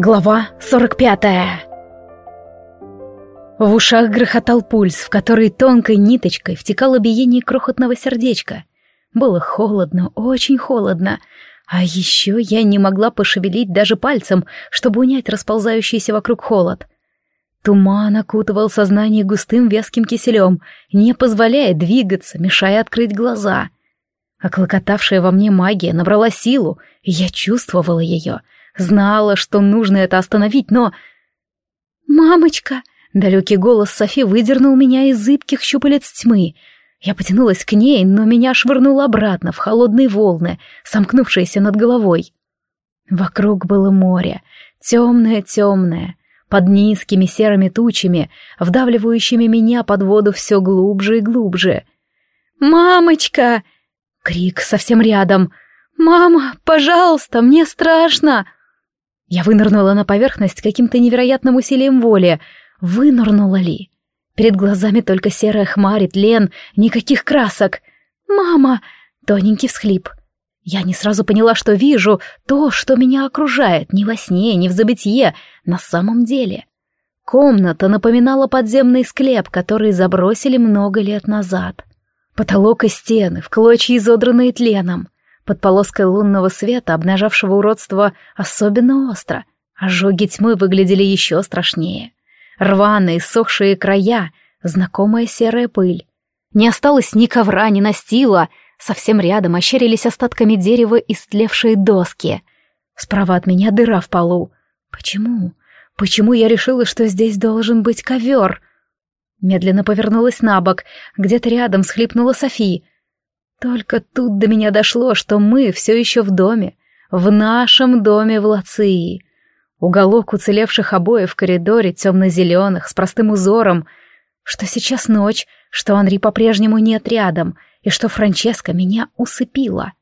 Глава 45 В ушах грохотал пульс, в который тонкой ниточкой втекало биение крохотного сердечка. Было холодно, очень холодно. А еще я не могла пошевелить даже пальцем, чтобы унять расползающийся вокруг холод. Туман окутывал сознание густым вязким киселем, не позволяя двигаться, мешая открыть глаза. Оклокотавшая во мне магия набрала силу, и я чувствовала ее — Знала, что нужно это остановить, но... «Мамочка!» — далекий голос Софи выдернул меня из зыбких щупалец тьмы. Я потянулась к ней, но меня швырнуло обратно в холодные волны, сомкнувшиеся над головой. Вокруг было море, темное-темное, под низкими серыми тучами, вдавливающими меня под воду все глубже и глубже. «Мамочка!» — крик совсем рядом. «Мама, пожалуйста, мне страшно!» Я вынырнула на поверхность каким-то невероятным усилием воли. Вынырнула ли? Перед глазами только серая хмарь и тлен, никаких красок. «Мама!» — тоненький всхлип. Я не сразу поняла, что вижу то, что меня окружает, ни во сне, ни в забытье, на самом деле. Комната напоминала подземный склеп, который забросили много лет назад. Потолок и стены, в клочья изодранные тленом. Под полоской лунного света, обнажавшего уродство, особенно остро. Ожоги тьмы выглядели еще страшнее. Рваные, сохшие края, знакомая серая пыль. Не осталось ни ковра, ни настила. Совсем рядом ощерились остатками дерева истлевшие доски. Справа от меня дыра в полу. Почему? Почему я решила, что здесь должен быть ковер? Медленно повернулась на бок. Где-то рядом схлипнула София. Только тут до меня дошло, что мы все еще в доме, в нашем доме в Лации. Уголок уцелевших обоев в коридоре темно-зеленых, с простым узором, что сейчас ночь, что Анри по-прежнему нет рядом, и что Франческа меня усыпила.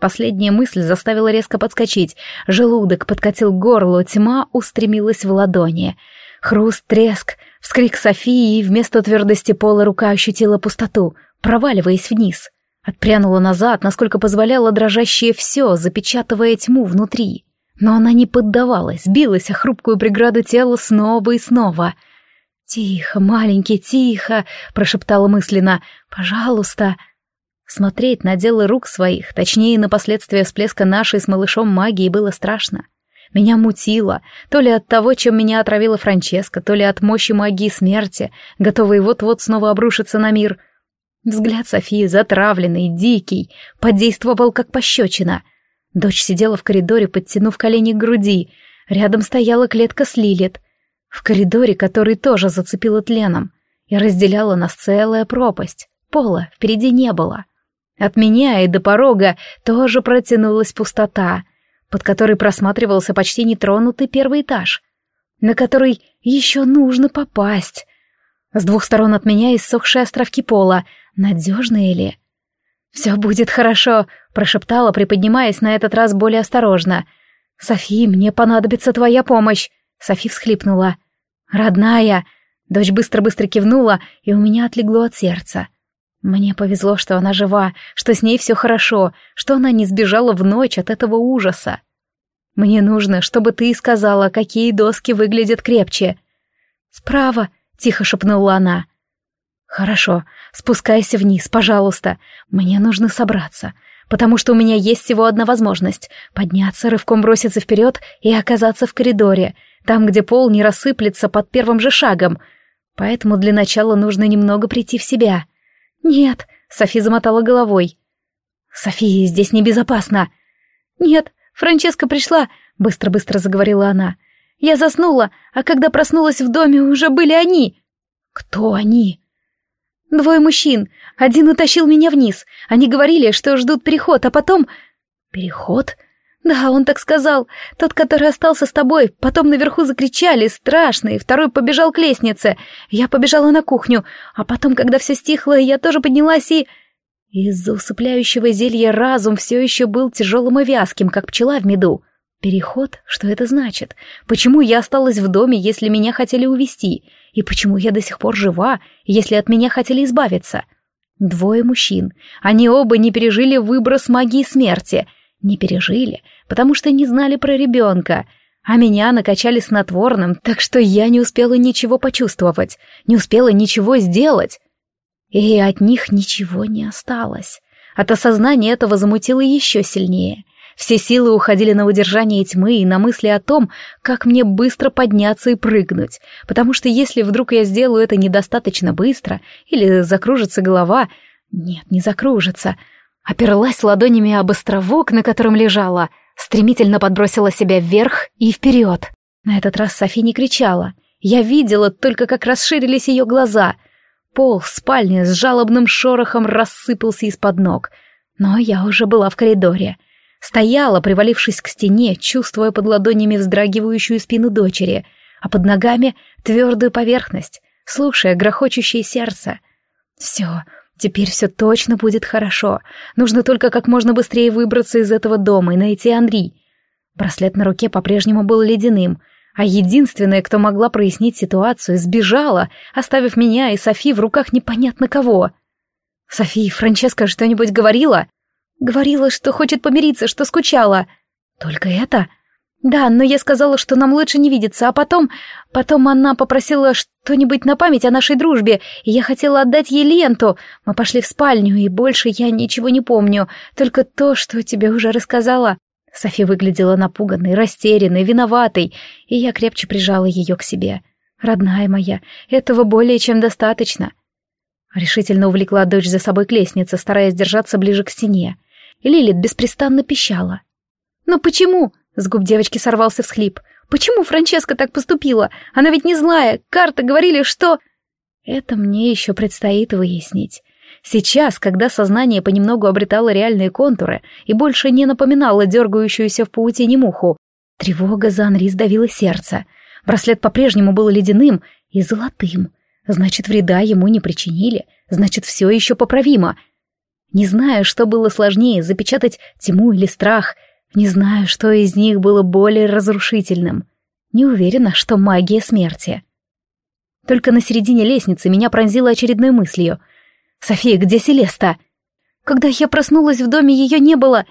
Последняя мысль заставила резко подскочить, желудок подкатил к горлу, тьма устремилась в ладони. Хруст, треск, вскрик Софии, и вместо твердости пола рука ощутила пустоту, проваливаясь вниз — Отпрянула назад, насколько позволяло дрожащее все, запечатывая тьму внутри. Но она не поддавалась, билась о хрупкую преграду тела снова и снова. «Тихо, маленький, тихо!» — прошептала мысленно. «Пожалуйста!» Смотреть на дело рук своих, точнее, на последствия всплеска нашей с малышом магии было страшно. Меня мутило, то ли от того, чем меня отравила Франческа, то ли от мощи магии смерти, готовой вот-вот снова обрушиться на мир — Взгляд Софии, затравленный, дикий, подействовал как пощечина. Дочь сидела в коридоре, подтянув колени к груди. Рядом стояла клетка с Лилит. В коридоре, который тоже зацепила тленом. И разделяла нас целая пропасть. Пола впереди не было. От меня и до порога тоже протянулась пустота, под которой просматривался почти нетронутый первый этаж, на который еще нужно попасть. С двух сторон от меня иссохшие островки пола — Надежные ли? «Все будет хорошо», — прошептала, приподнимаясь на этот раз более осторожно. «Софи, мне понадобится твоя помощь», — Софи всхлипнула. «Родная!» Дочь быстро-быстро кивнула, и у меня отлегло от сердца. Мне повезло, что она жива, что с ней все хорошо, что она не сбежала в ночь от этого ужаса. Мне нужно, чтобы ты сказала, какие доски выглядят крепче. «Справа», — тихо шепнула она. «Хорошо, спускайся вниз, пожалуйста. Мне нужно собраться, потому что у меня есть всего одна возможность — подняться, рывком броситься вперед и оказаться в коридоре, там, где пол не рассыплется под первым же шагом. Поэтому для начала нужно немного прийти в себя». «Нет», — Софи замотала головой. «София, здесь небезопасно». «Нет, Франческа пришла», — быстро-быстро заговорила она. «Я заснула, а когда проснулась в доме, уже были они». «Кто они?» Двое мужчин. Один утащил меня вниз. Они говорили, что ждут переход, а потом... Переход? Да, он так сказал. Тот, который остался с тобой. Потом наверху закричали, страшно, и второй побежал к лестнице. Я побежала на кухню, а потом, когда все стихло, я тоже поднялась и... Из-за усыпляющего зелья разум все еще был тяжелым и вязким, как пчела в меду. Переход? Что это значит? Почему я осталась в доме, если меня хотели увезти? И почему я до сих пор жива, если от меня хотели избавиться? Двое мужчин. Они оба не пережили выброс магии смерти. Не пережили, потому что не знали про ребенка. а меня накачали снотворным, так что я не успела ничего почувствовать, не успела ничего сделать. И от них ничего не осталось. От осознания этого замутило еще сильнее. Все силы уходили на удержание тьмы и на мысли о том, как мне быстро подняться и прыгнуть, потому что если вдруг я сделаю это недостаточно быстро или закружится голова... Нет, не закружится. Оперлась ладонями об островок, на котором лежала, стремительно подбросила себя вверх и вперед. На этот раз Софи не кричала. Я видела только, как расширились ее глаза. Пол в спальне с жалобным шорохом рассыпался из-под ног. Но я уже была в коридоре — Стояла, привалившись к стене, чувствуя под ладонями вздрагивающую спину дочери, а под ногами твердую поверхность, слушая грохочущее сердце. Все, теперь все точно будет хорошо. Нужно только как можно быстрее выбраться из этого дома и найти Андрей. Браслет на руке по-прежнему был ледяным, а единственная, кто могла прояснить ситуацию, сбежала, оставив меня и Софи в руках непонятно кого. «Софи, Франческа что-нибудь говорила?» Говорила, что хочет помириться, что скучала. Только это? Да, но я сказала, что нам лучше не видеться, а потом... Потом она попросила что-нибудь на память о нашей дружбе, и я хотела отдать ей ленту. Мы пошли в спальню, и больше я ничего не помню, только то, что тебе уже рассказала. Софи выглядела напуганной, растерянной, виноватой, и я крепче прижала ее к себе. Родная моя, этого более чем достаточно. Решительно увлекла дочь за собой к лестнице, стараясь держаться ближе к стене. Лилит беспрестанно пищала. «Но почему?» — с губ девочки сорвался всхлип. «Почему Франческа так поступила? Она ведь не злая. Карта говорили, что...» Это мне еще предстоит выяснить. Сейчас, когда сознание понемногу обретало реальные контуры и больше не напоминало дергающуюся в паутине муху, тревога за Анри сдавила сердце. Браслет по-прежнему был ледяным и золотым. Значит, вреда ему не причинили, значит, все еще поправимо — не знаю, что было сложнее, запечатать тьму или страх. Не знаю, что из них было более разрушительным. Не уверена, что магия смерти. Только на середине лестницы меня пронзила очередной мыслью. «София, где Селеста?» «Когда я проснулась в доме, ее не было...»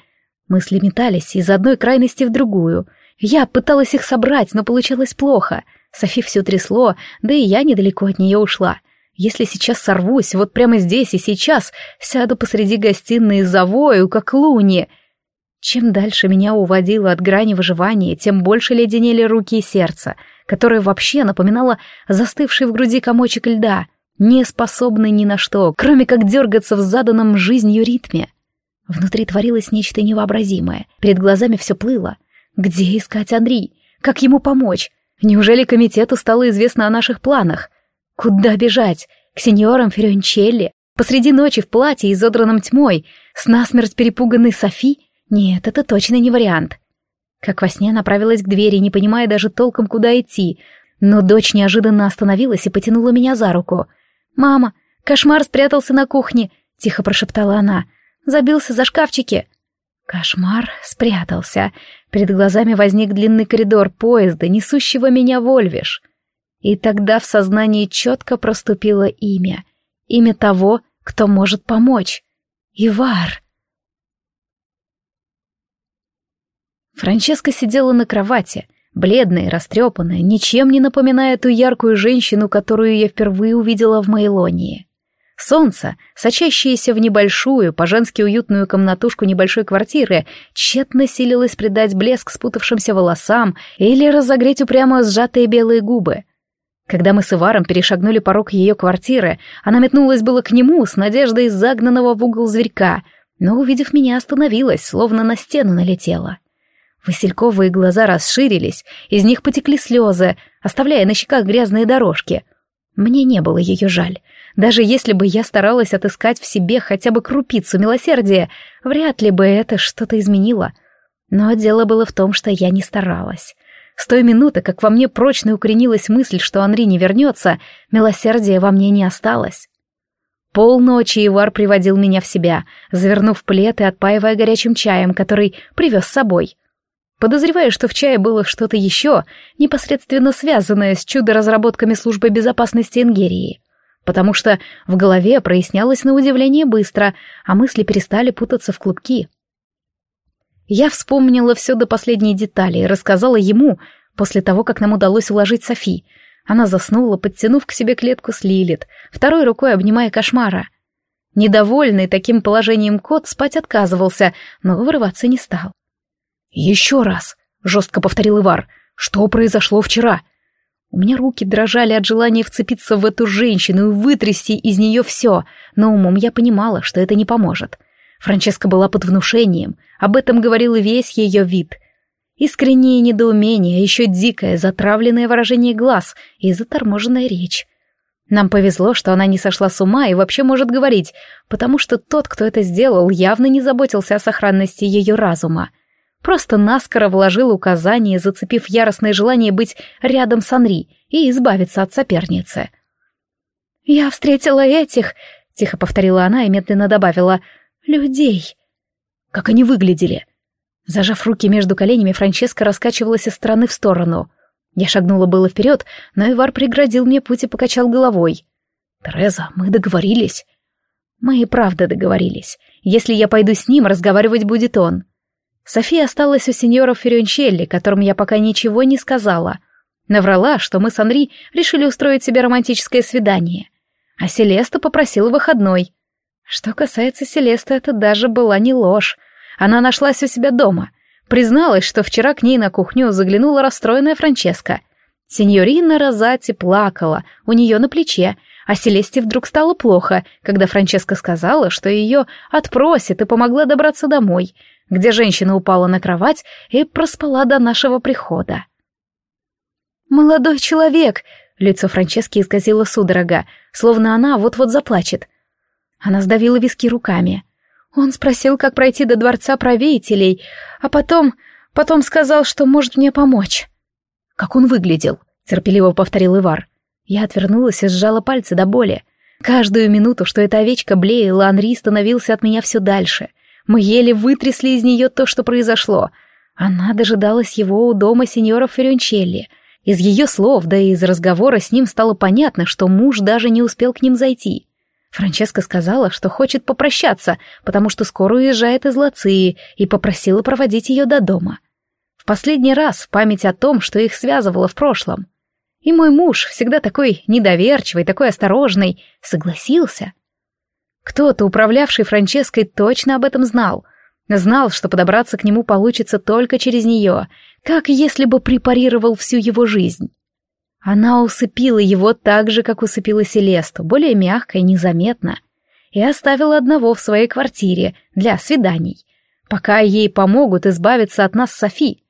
Мысли метались из одной крайности в другую. Я пыталась их собрать, но получалось плохо. Софи все трясло, да и я недалеко от нее ушла. Если сейчас сорвусь, вот прямо здесь и сейчас, сяду посреди гостиной и завою, как луни. Чем дальше меня уводило от грани выживания, тем больше леденели руки и сердце, которое вообще напоминало застывший в груди комочек льда, не способный ни на что, кроме как дергаться в заданном жизнью ритме. Внутри творилось нечто невообразимое, перед глазами все плыло. Где искать Андрей? Как ему помочь? Неужели комитету стало известно о наших планах? Куда бежать? К сеньорам Ференчелли? Посреди ночи в платье, изодранном тьмой? С насмерть перепуганной Софи? Нет, это точно не вариант. Как во сне направилась к двери, не понимая даже толком, куда идти. Но дочь неожиданно остановилась и потянула меня за руку. «Мама, кошмар спрятался на кухне», — тихо прошептала она. «Забился за шкафчики». Кошмар спрятался. Перед глазами возник длинный коридор поезда, несущего меня в Ольвиш. И тогда в сознании четко проступило имя. Имя того, кто может помочь. Ивар. Франческа сидела на кровати, бледная, растрепанная, ничем не напоминая ту яркую женщину, которую я впервые увидела в Мейлонии. Солнце, сочащееся в небольшую, по-женски уютную комнатушку небольшой квартиры, тщетно силилось придать блеск спутавшимся волосам или разогреть упрямо сжатые белые губы. Когда мы с Иваром перешагнули порог ее квартиры, она метнулась было к нему с надеждой загнанного в угол зверька, но, увидев меня, остановилась, словно на стену налетела. Васильковые глаза расширились, из них потекли слезы, оставляя на щеках грязные дорожки. Мне не было ее жаль. Даже если бы я старалась отыскать в себе хотя бы крупицу милосердия, вряд ли бы это что-то изменило. Но дело было в том, что я не старалась. С той минуты, как во мне прочно укоренилась мысль, что Анри не вернется, милосердия во мне не осталось. Полночи Ивар приводил меня в себя, завернув плед и отпаивая горячим чаем, который привез с собой. Подозреваю, что в чае было что-то еще, непосредственно связанное с чудо-разработками службы безопасности Ингерии. Потому что в голове прояснялось на удивление быстро, а мысли перестали путаться в клубки. Я вспомнила все до последней детали и рассказала ему, после того, как нам удалось уложить Софи. Она заснула, подтянув к себе клетку с Лилит, второй рукой обнимая кошмара. Недовольный таким положением кот спать отказывался, но вырываться не стал. «Еще раз!» — жестко повторил Ивар. «Что произошло вчера?» У меня руки дрожали от желания вцепиться в эту женщину и вытрясти из нее все, но умом я понимала, что это не поможет. Франческа была под внушением, об этом говорил весь ее вид. Искреннее недоумение, еще дикое, затравленное выражение глаз и заторможенная речь. Нам повезло, что она не сошла с ума и вообще может говорить, потому что тот, кто это сделал, явно не заботился о сохранности ее разума. Просто наскоро вложил указание, зацепив яростное желание быть рядом с Анри и избавиться от соперницы. «Я встретила этих», — тихо повторила она и медленно добавила, — «людей». Как они выглядели? Зажав руки между коленями, Франческа раскачивалась из стороны в сторону. Я шагнула было вперед, но Ивар преградил мне путь и покачал головой. «Тереза, мы договорились». «Мы и правда договорились. Если я пойду с ним, разговаривать будет он». София осталась у сеньора Ференчелли, которому я пока ничего не сказала. Наврала, что мы с Анри решили устроить себе романтическое свидание. А Селеста попросила выходной. Что касается Селесты, это даже была не ложь. Она нашлась у себя дома. Призналась, что вчера к ней на кухню заглянула расстроенная Франческа. Сеньорина Розати плакала у нее на плече, а Селесте вдруг стало плохо, когда Франческа сказала, что ее отпросит и помогла добраться домой, где женщина упала на кровать и проспала до нашего прихода. «Молодой человек!» — лицо Франчески исказило судорога, словно она вот-вот заплачет. Она сдавила виски руками. Он спросил, как пройти до дворца правителей, а потом... потом сказал, что может мне помочь. «Как он выглядел?» — терпеливо повторил Ивар. Я отвернулась и сжала пальцы до боли. Каждую минуту, что эта овечка блеяла, Анри становился от меня все дальше — мы еле вытрясли из нее то, что произошло. Она дожидалась его у дома сеньора Ференчелли. Из ее слов, да и из разговора с ним стало понятно, что муж даже не успел к ним зайти. Франческа сказала, что хочет попрощаться, потому что скоро уезжает из Лации, и попросила проводить ее до дома. В последний раз в память о том, что их связывало в прошлом. И мой муж, всегда такой недоверчивый, такой осторожный, согласился. Кто-то, управлявший Франческой, точно об этом знал. Знал, что подобраться к нему получится только через нее, как если бы препарировал всю его жизнь. Она усыпила его так же, как усыпила Селесту, более мягко и незаметно, и оставила одного в своей квартире для свиданий, пока ей помогут избавиться от нас Софи.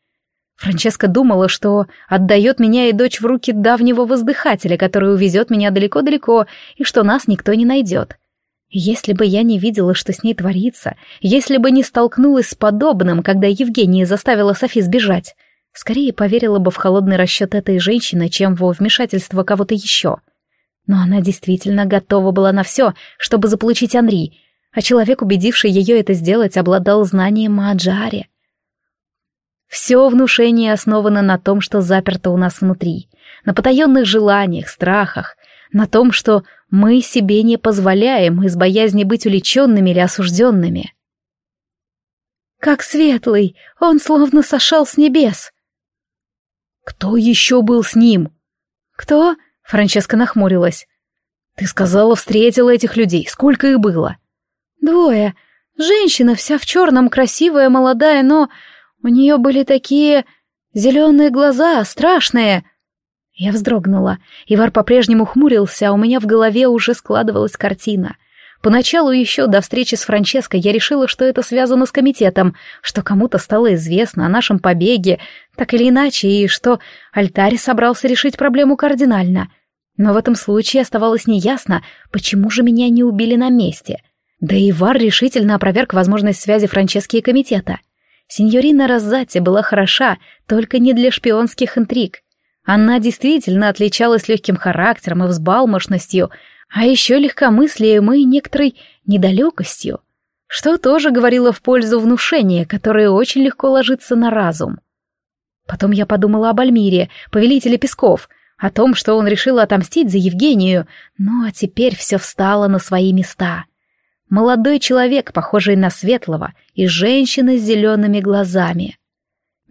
Франческа думала, что отдает меня и дочь в руки давнего воздыхателя, который увезет меня далеко-далеко, и что нас никто не найдет. Если бы я не видела, что с ней творится, если бы не столкнулась с подобным, когда Евгения заставила Софи сбежать, скорее поверила бы в холодный расчет этой женщины, чем во вмешательство кого-то еще. Но она действительно готова была на все, чтобы заполучить Анри, а человек, убедивший ее это сделать, обладал знанием о Аджаре. Все внушение основано на том, что заперто у нас внутри, на потаенных желаниях, страхах, на том, что мы себе не позволяем из боязни быть уличенными или осужденными. Как светлый, он словно сошел с небес. Кто еще был с ним? Кто? Франческа нахмурилась. Ты сказала, встретила этих людей. Сколько их было? Двое. Женщина вся в черном, красивая, молодая, но у нее были такие зеленые глаза, страшные. Я вздрогнула. Ивар по-прежнему хмурился, а у меня в голове уже складывалась картина. Поначалу еще до встречи с Франческой я решила, что это связано с комитетом, что кому-то стало известно о нашем побеге, так или иначе, и что Альтарь собрался решить проблему кардинально. Но в этом случае оставалось неясно, почему же меня не убили на месте. Да и Ивар решительно опроверг возможность связи Франчески и комитета. Сеньорина Розатти была хороша, только не для шпионских интриг. Она действительно отличалась легким характером и взбалмошностью, а еще легкомыслием и некоторой недалекостью, что тоже говорило в пользу внушения, которое очень легко ложится на разум. Потом я подумала об Альмире, повелителе Песков, о том, что он решил отомстить за Евгению, ну а теперь все встало на свои места. Молодой человек, похожий на светлого, и женщина с зелеными глазами —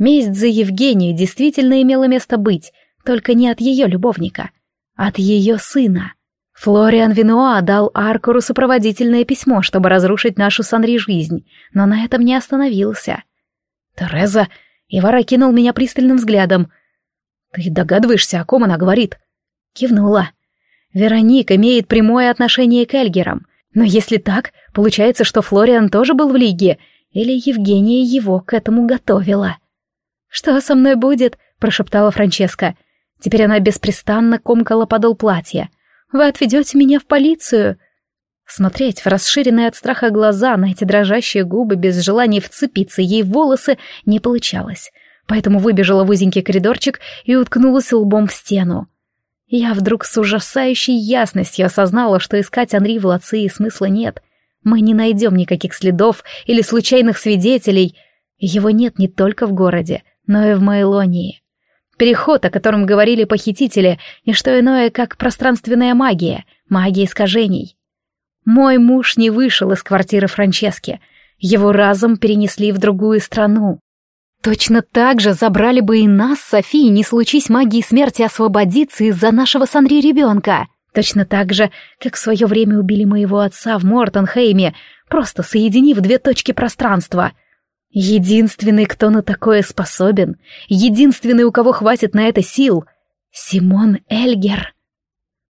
Месть за Евгению действительно имела место быть, только не от ее любовника, от ее сына. Флориан Винуа дал Аркуру сопроводительное письмо, чтобы разрушить нашу с Анри жизнь, но на этом не остановился. «Тереза...» Ивар окинул меня пристальным взглядом. «Ты догадываешься, о ком она говорит?» Кивнула. «Вероник имеет прямое отношение к Эльгерам. Но если так, получается, что Флориан тоже был в лиге, или Евгения его к этому готовила?» «Что со мной будет?» — прошептала Франческа. Теперь она беспрестанно комкала подол платья. «Вы отведете меня в полицию?» Смотреть в расширенные от страха глаза на эти дрожащие губы без желания вцепиться ей в волосы не получалось, поэтому выбежала в узенький коридорчик и уткнулась лбом в стену. Я вдруг с ужасающей ясностью осознала, что искать Анри в Лации смысла нет. Мы не найдем никаких следов или случайных свидетелей. Его нет не только в городе, но и в Майлонии. Переход, о котором говорили похитители, не что иное, как пространственная магия, магия искажений. Мой муж не вышел из квартиры Франчески. Его разом перенесли в другую страну. Точно так же забрали бы и нас, Софии, не случись магии смерти освободиться из-за нашего с Анри ребенка. Точно так же, как в свое время убили моего отца в Мортенхейме, просто соединив две точки пространства. Единственный, кто на такое способен, единственный, у кого хватит на это сил — Симон Эльгер.